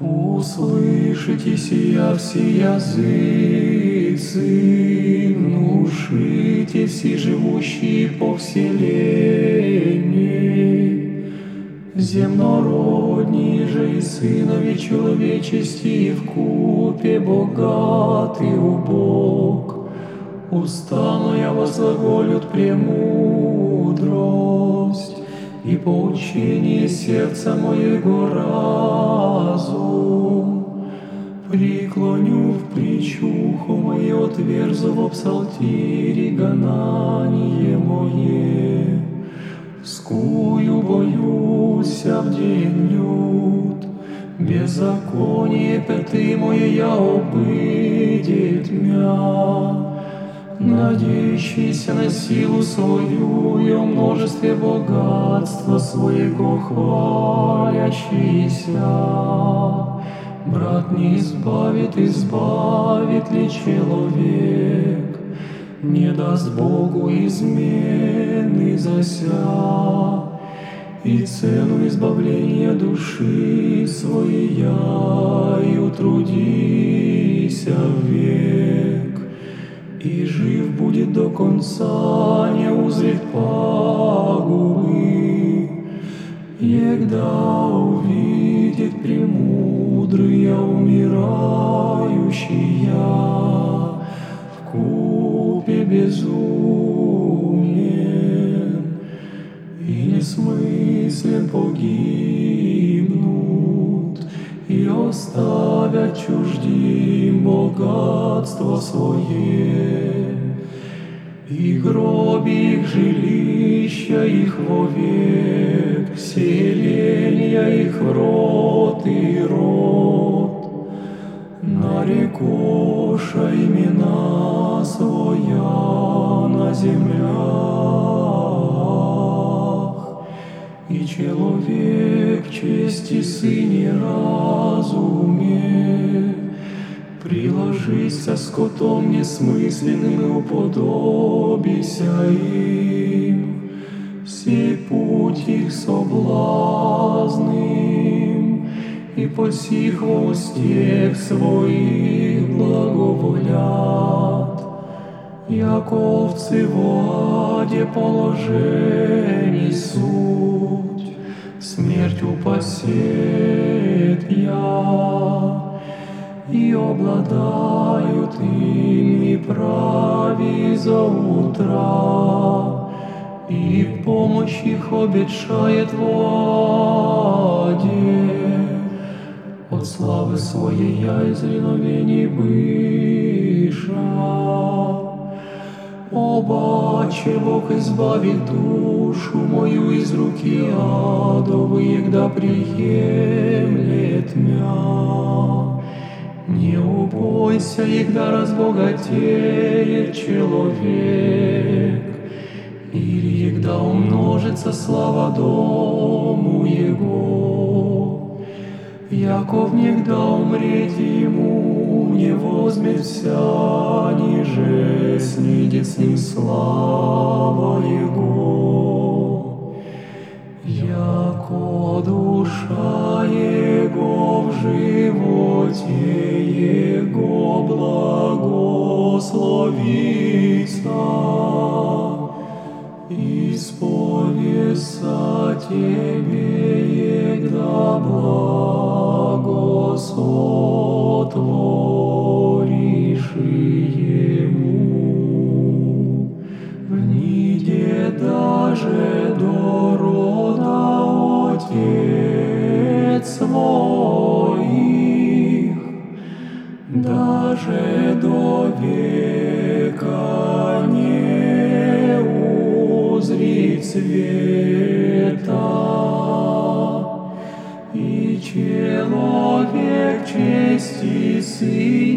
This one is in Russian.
Услышите сия все языцы, внушите все живущие по вселенной. Земнородние же и сынови человечести в купе богатый убог. Уста моя возглаголют премудрость, и поучение сердца моего разум. Преклоню в причуху мое, в псалтире гонание мое. Скую боюсь в день лют, беззаконие пяты мое я обыдет мя надеющийся на силу свою и о множестве богатства своего хвалящийся. Брат не избавит, избавит ли человек, не даст Богу измены зася, и цену избавления души своей и утрудися век и жив будет до конца, не узрит пагубы. Егда увидит премудрый умирающий я в купе безумен и несмыслен погибнут и оставят чуждим богатство свое. И гроб их жилища их вовек, селения их рот и рот. Нарекоша имена своя на землях, и человек чести сыне разуме, приложись со скотом несмысленным уподобися им, все путь их соблазным, и по сих устех своих благоволят, яковцы в аде положений суть, смерть упасет я и обладают ими прави за утра, и помощь их обещает воде. От славы своей я из реновений быша. Обаче Бог избавит душу мою из руки адовы, когда приемлет мя. Не убойся, егда разбогатеет человек, или егда умножится слава дому его. Яков негда умреть ему не возьмет вся, ниже снидет с ним слава его. Яко душа его в животе его благословится, исповеса тебе, егда благосотворишь ему. Вниде даже до рода отец своих, даже до века не узрит света. И человек чести сыне